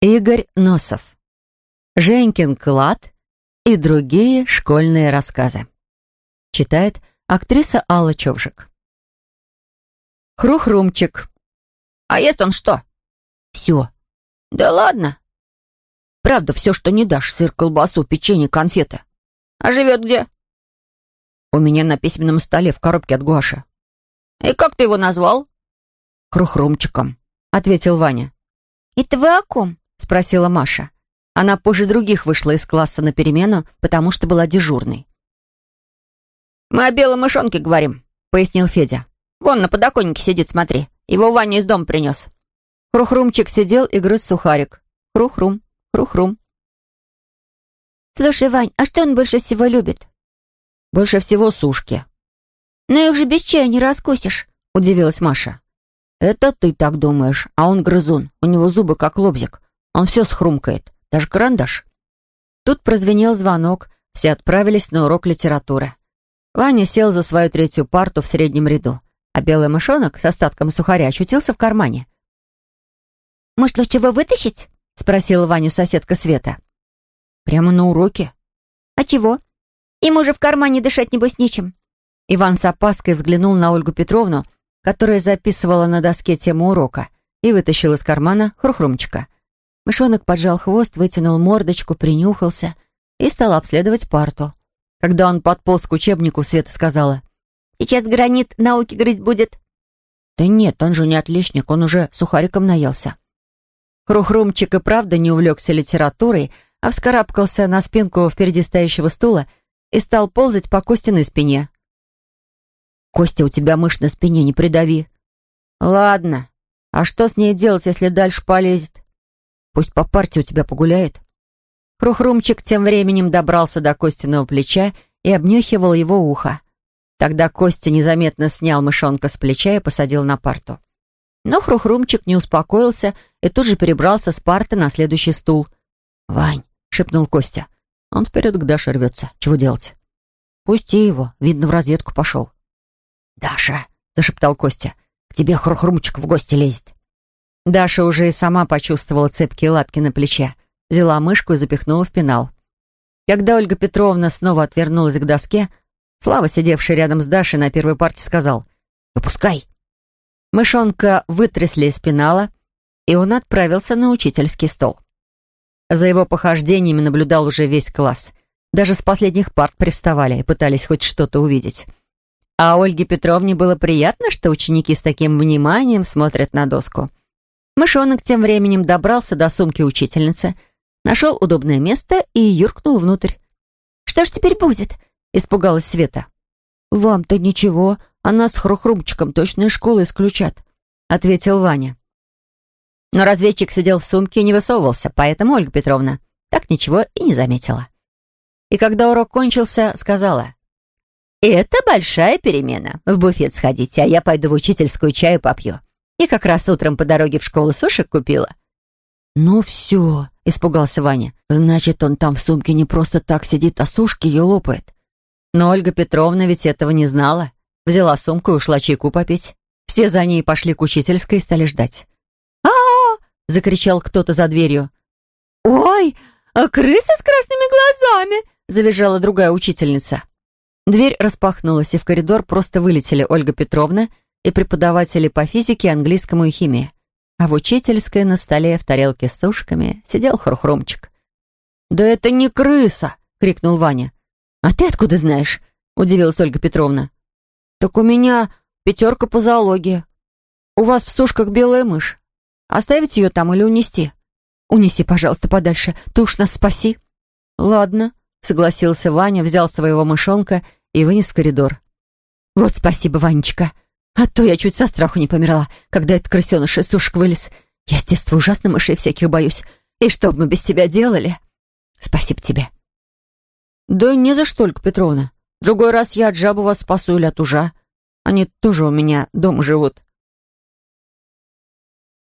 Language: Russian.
Игорь Носов. Женькин клад и другие школьные рассказы. Читает актриса Алла Човжик. Хрухрумчик. А ест он что? Все. Да ладно. Правда, все, что не дашь. Сыр, колбасу, печенье, конфеты. А живет где? У меня на письменном столе в коробке от гуаша. И как ты его назвал? Хрухрумчиком, ответил Ваня. Это вы о ком? — спросила Маша. Она позже других вышла из класса на перемену, потому что была дежурной. «Мы о белом мышонке говорим», — пояснил Федя. «Вон на подоконнике сидит, смотри. Его Ваня из дома принес». Хрухрумчик сидел и грыз сухарик. Хрухрум, хрухрум. «Слушай, Вань, а что он больше всего любит?» «Больше всего сушки». «Но их же без чая не раскусишь», — удивилась Маша. «Это ты так думаешь, а он грызун. У него зубы как лобзик. Он все схрумкает, даже карандаш. Тут прозвенел звонок, все отправились на урок литературы. Ваня сел за свою третью парту в среднем ряду, а белый мышонок с остатком сухаря очутился в кармане. «Может, лучше его вытащить?» — спросила Ваню соседка Света. «Прямо на уроке?» «А чего? Ему же в кармане дышать, небось, нечем». Иван с опаской взглянул на Ольгу Петровну, которая записывала на доске тему урока, и вытащил из кармана хрухрумчика — Мышонок поджал хвост, вытянул мордочку, принюхался и стал обследовать парту. Когда он подполз к учебнику, Света сказала. «Сейчас гранит науки грызть будет». «Да нет, он же не отличник, он уже сухариком наелся». Хрухрумчик и правда не увлекся литературой, а вскарабкался на спинку впереди стоящего стула и стал ползать по Костиной спине. «Костя, у тебя мышь на спине, не придави». «Ладно. А что с ней делать, если дальше полезет?» Пусть по парте у тебя погуляет». Хрухрумчик тем временем добрался до Костиного плеча и обнюхивал его ухо. Тогда Костя незаметно снял мышонка с плеча и посадил на парту. Но Хрухрумчик не успокоился и тут же перебрался с парты на следующий стул. «Вань», — шепнул Костя, — «он вперед к Даше рвется. Чего делать?» «Пусти его, видно, в разведку пошел». «Даша», — зашептал Костя, — «к тебе Хрухрумчик в гости лезет». Даша уже и сама почувствовала цепкие лапки на плече, взяла мышку и запихнула в пенал. Когда Ольга Петровна снова отвернулась к доске, Слава, сидевший рядом с Дашей на первой парте, сказал «Выпускай». Мышонка вытрясли из пенала, и он отправился на учительский стол. За его похождениями наблюдал уже весь класс. Даже с последних парт приставали и пытались хоть что-то увидеть. А Ольге Петровне было приятно, что ученики с таким вниманием смотрят на доску. Мышонок тем временем добрался до сумки учительницы, нашел удобное место и юркнул внутрь. «Что ж теперь будет?» — испугалась Света. «Вам-то ничего, а нас с Хрухрумчиком точно из школы исключат», — ответил Ваня. Но разведчик сидел в сумке и не высовывался, поэтому Ольга Петровна так ничего и не заметила. И когда урок кончился, сказала, «Это большая перемена. В буфет сходите, а я пойду в учительскую чаю попью. И как раз утром по дороге в школу сушек купила». «Ну все», — испугался Ваня. «Значит, он там в сумке не просто так сидит, а сушки ее лопает». Но Ольга Петровна ведь этого не знала. Взяла сумку и ушла чайку попить. Все за ней пошли к учительской и стали ждать. а, -а, -а закричал кто-то за дверью. «Ой, а крыса с красными глазами!» — завизжала другая учительница. Дверь распахнулась, и в коридор просто вылетели Ольга Петровна и преподаватели по физике, английскому и химии. А в учительской на столе в тарелке с сушками сидел хрухрумчик. «Да это не крыса!» — крикнул Ваня. «А ты откуда знаешь?» — удивилась Ольга Петровна. «Так у меня пятерка по зоологии. У вас в сушках белая мышь. Оставить ее там или унести?» «Унеси, пожалуйста, подальше. Ты уж нас спаси». «Ладно», — согласился Ваня, взял своего мышонка и вынес в коридор. «Вот спасибо, Ванечка», а то я чуть со страху не померла, когда этот крысеныш из сушек вылез. Я с детства ужасно мышей всяких боюсь. И что бы мы без тебя делали? Спасибо тебе. Да не за что, Ольга Петровна. Другой раз я от жабы вас спасу или от ужа. Они тоже у меня дома живут.